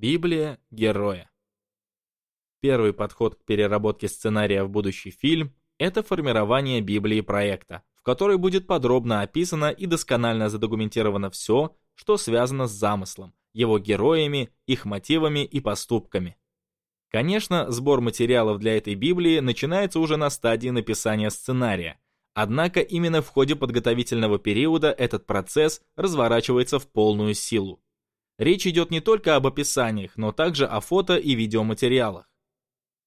Библия героя. Первый подход к переработке сценария в будущий фильм – это формирование Библии проекта, в которой будет подробно описано и досконально задокументировано все, что связано с замыслом, его героями, их мотивами и поступками. Конечно, сбор материалов для этой Библии начинается уже на стадии написания сценария, однако именно в ходе подготовительного периода этот процесс разворачивается в полную силу. Речь идет не только об описаниях, но также о фото и видеоматериалах.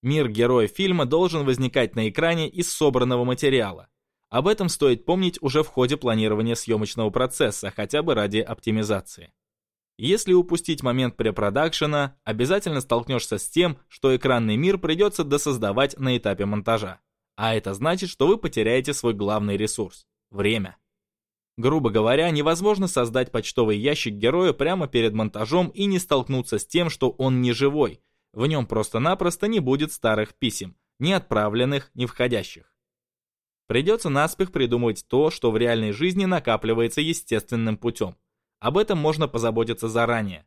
Мир героя фильма должен возникать на экране из собранного материала. Об этом стоит помнить уже в ходе планирования съемочного процесса, хотя бы ради оптимизации. Если упустить момент препродакшена, обязательно столкнешься с тем, что экранный мир придется досоздавать на этапе монтажа. А это значит, что вы потеряете свой главный ресурс – время. Грубо говоря, невозможно создать почтовый ящик героя прямо перед монтажом и не столкнуться с тем, что он не живой. В нем просто-напросто не будет старых писем, ни отправленных, ни входящих. Придется наспех придумывать то, что в реальной жизни накапливается естественным путем. Об этом можно позаботиться заранее.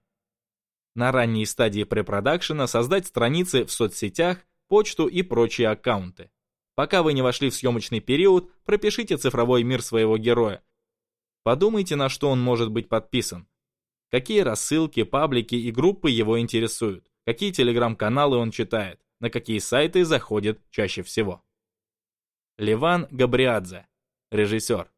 На ранней стадии препродакшена создать страницы в соцсетях, почту и прочие аккаунты. Пока вы не вошли в съемочный период, пропишите цифровой мир своего героя. Подумайте, на что он может быть подписан. Какие рассылки, паблики и группы его интересуют, какие телеграм-каналы он читает, на какие сайты заходит чаще всего. Ливан Габриадзе, режиссер.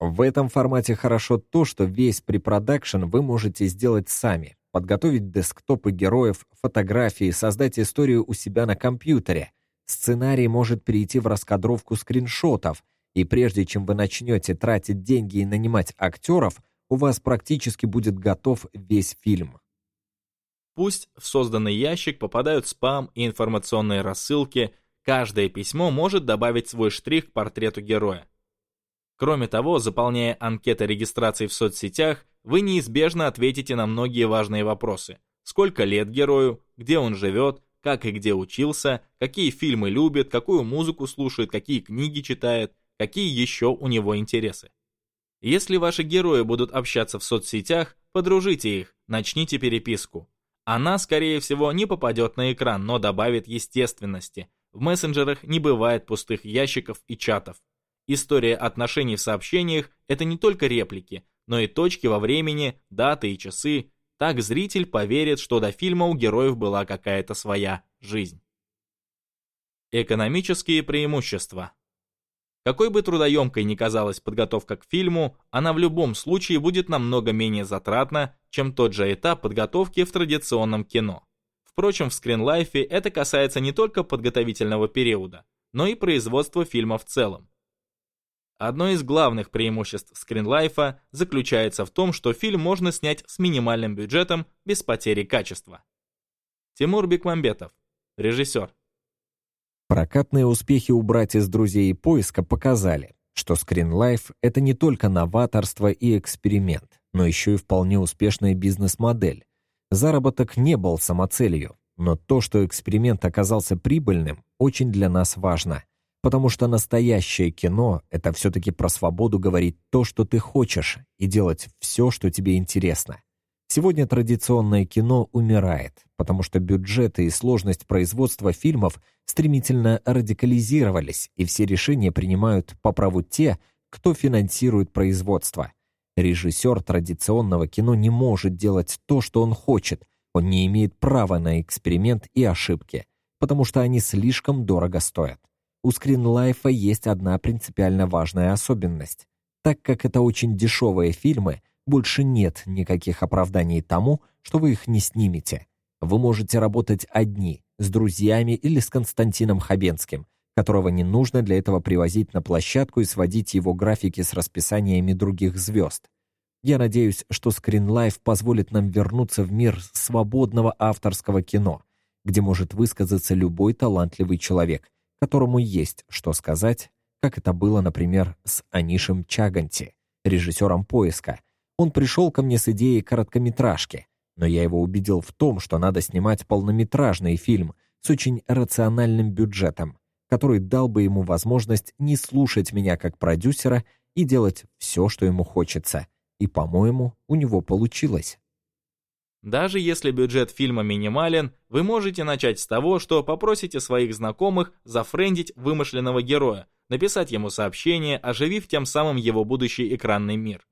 В этом формате хорошо то, что весь препродакшн вы можете сделать сами. Подготовить десктопы героев, фотографии, создать историю у себя на компьютере. Сценарий может перейти в раскадровку скриншотов, и прежде чем вы начнете тратить деньги и нанимать актеров, у вас практически будет готов весь фильм. Пусть в созданный ящик попадают спам и информационные рассылки, каждое письмо может добавить свой штрих к портрету героя. Кроме того, заполняя анкеты регистрации в соцсетях, вы неизбежно ответите на многие важные вопросы. Сколько лет герою, где он живет, как и где учился, какие фильмы любит, какую музыку слушает, какие книги читает, какие еще у него интересы. Если ваши герои будут общаться в соцсетях, подружите их, начните переписку. Она, скорее всего, не попадет на экран, но добавит естественности. В мессенджерах не бывает пустых ящиков и чатов. История отношений в сообщениях – это не только реплики, но и точки во времени, даты и часы. Так зритель поверит, что до фильма у героев была какая-то своя жизнь. Экономические преимущества. Какой бы трудоемкой ни казалась подготовка к фильму, она в любом случае будет намного менее затратна, чем тот же этап подготовки в традиционном кино. Впрочем, в скринлайфе это касается не только подготовительного периода, но и производства фильма в целом. Одно из главных преимуществ скринлайфа заключается в том, что фильм можно снять с минимальным бюджетом без потери качества. Тимур Бекмамбетов, режиссер. Прокатные успехи у братьев друзей поиска показали, что скринлайф — это не только новаторство и эксперимент, но еще и вполне успешная бизнес-модель. Заработок не был самоцелью, но то, что эксперимент оказался прибыльным, очень для нас важно — Потому что настоящее кино — это все-таки про свободу говорить то, что ты хочешь, и делать все, что тебе интересно. Сегодня традиционное кино умирает, потому что бюджеты и сложность производства фильмов стремительно радикализировались, и все решения принимают по праву те, кто финансирует производство. Режиссер традиционного кино не может делать то, что он хочет, он не имеет права на эксперимент и ошибки, потому что они слишком дорого стоят. У скринлайфа есть одна принципиально важная особенность. Так как это очень дешевые фильмы, больше нет никаких оправданий тому, что вы их не снимете. Вы можете работать одни, с друзьями или с Константином Хабенским, которого не нужно для этого привозить на площадку и сводить его графики с расписаниями других звезд. Я надеюсь, что Скринлайф позволит нам вернуться в мир свободного авторского кино, где может высказаться любой талантливый человек, которому есть что сказать, как это было, например, с Анишем Чаганти, режиссером «Поиска». Он пришел ко мне с идеей короткометражки, но я его убедил в том, что надо снимать полнометражный фильм с очень рациональным бюджетом, который дал бы ему возможность не слушать меня как продюсера и делать все, что ему хочется. И, по-моему, у него получилось. Даже если бюджет фильма минимален, вы можете начать с того, что попросите своих знакомых зафрендить вымышленного героя, написать ему сообщение, оживив тем самым его будущий экранный мир.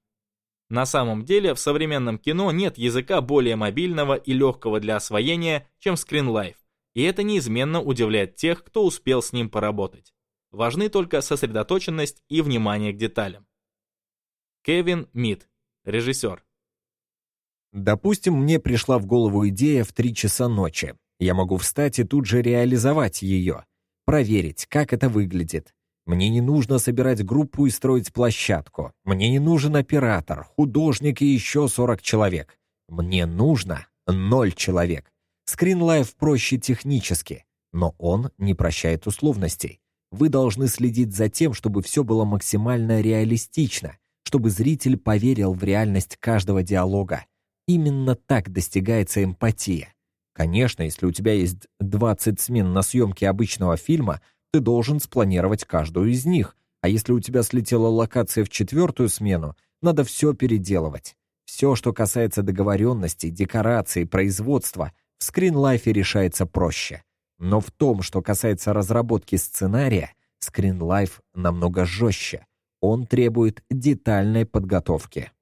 На самом деле, в современном кино нет языка более мобильного и легкого для освоения, чем Screen и это неизменно удивляет тех, кто успел с ним поработать. Важны только сосредоточенность и внимание к деталям. Кевин Мид, режиссер. Допустим, мне пришла в голову идея в 3 часа ночи. Я могу встать и тут же реализовать ее. Проверить, как это выглядит. Мне не нужно собирать группу и строить площадку. Мне не нужен оператор, художник и еще 40 человек. Мне нужно ноль человек. Скринлайв проще технически, но он не прощает условностей. Вы должны следить за тем, чтобы все было максимально реалистично, чтобы зритель поверил в реальность каждого диалога, Именно так достигается эмпатия. Конечно, если у тебя есть 20 смен на съемке обычного фильма, ты должен спланировать каждую из них, а если у тебя слетела локация в четвертую смену, надо все переделывать. Все, что касается договоренностей, декораций, производства, в скринлайфе решается проще. Но в том, что касается разработки сценария, скринлайф намного жестче. Он требует детальной подготовки.